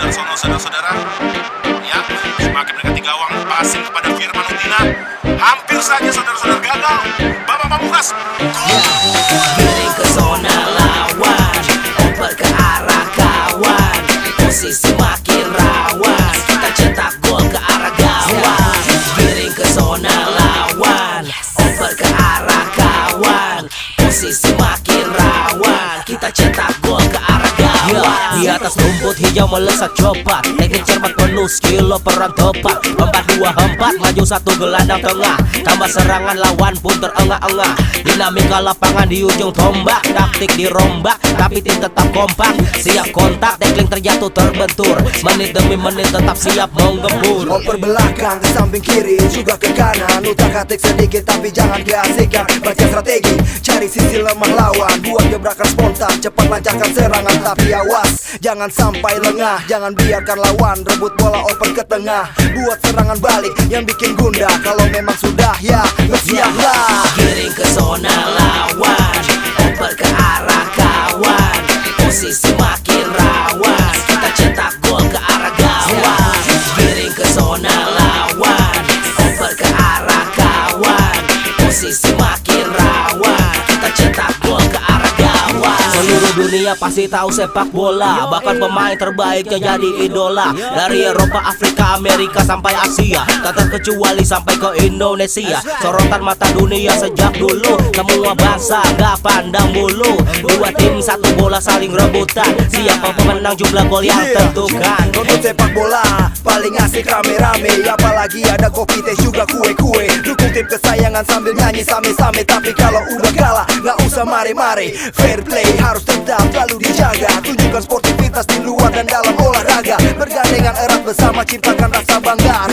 saudara-saudara. Ya, semakin mendekati gawang passing kepada Firman Utina. Hampir saja saudara-saudara gagal. Bapak Pamungkas Giring ke zona lawan Oper ke arah kawan. Posisi makin rawan Kita cetak gol ke arah gawang. Giring ke zona lawan Oper ke arah kawan. Posisi makin rawan Kita cetak atas rumput hijau melesat coba. Teknik cermat penuh skill peran tepat Empat dua empat maju satu gelandang tengah. Tambah serangan lawan pun terengah-engah. Dinamika lapangan di ujung tombak Taktik dirombak tapi tim tetap kompak. Siap kontak tackling terjatuh terbentur. Menit demi menit tetap siap menggempur Oper belakang ke samping kiri juga ke kanan. Utak atik sedikit tapi jangan keasikan. Baca strategi cari sisi lemah lawan. Buat gebrakan spontan cepat lancarkan serangan Tapi awas jangan sampai lengah Jangan biarkan lawan. Rebut bola oper ke tengah. Buat serangan balik yang bikin gundah. Kalau memang sudah ya bersiaplah Giring ke zona lawan dunia pasti tahu sepak bola. Bahkan pemain terbaiknya jadi idola Dari Eropa, Afrika, Amerika sampai Asia. Tak terkecuali sampai ke Indonesia. Sorotan mata dunia sejak dulu. Semua bangsa gak pandang bulu. Dua tim satu bola saling rebutan. Siapa pemenang jumlah gol yang tentukan? Nonton sepak bola paling asik rame-rame. Apalagi ada kopi teh juga kue-kue. Dukung tim kesayangan sambil nyanyi same-same Tapi kalau udah kalah nggak usah mare-mare Fair play harus tetap selalu dijaga. Tunjukkan sportivitas di luar dan dalam olahraga. Bergandengan erat bersama ciptakan rasa bangga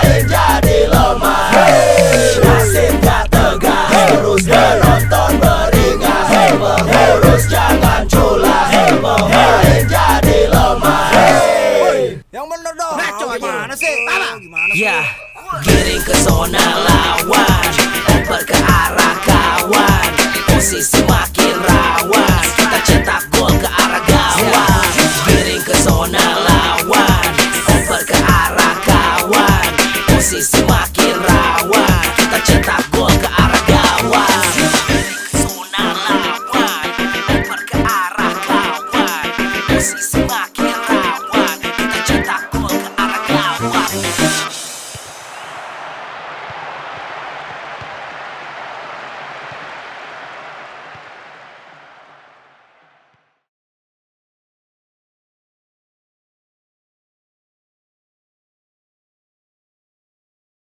kemarin jadi lemah hey. Nasib gak tegak hey. Terus menonton beringas hey. Mengurus jangan culas hey. Kemarin jadi lemah hey. Yang bener dong Ngaco gimana sih? Tala gimana ya. sih? Ya Giring ke zona lawan Oper ke arah kawan Posisi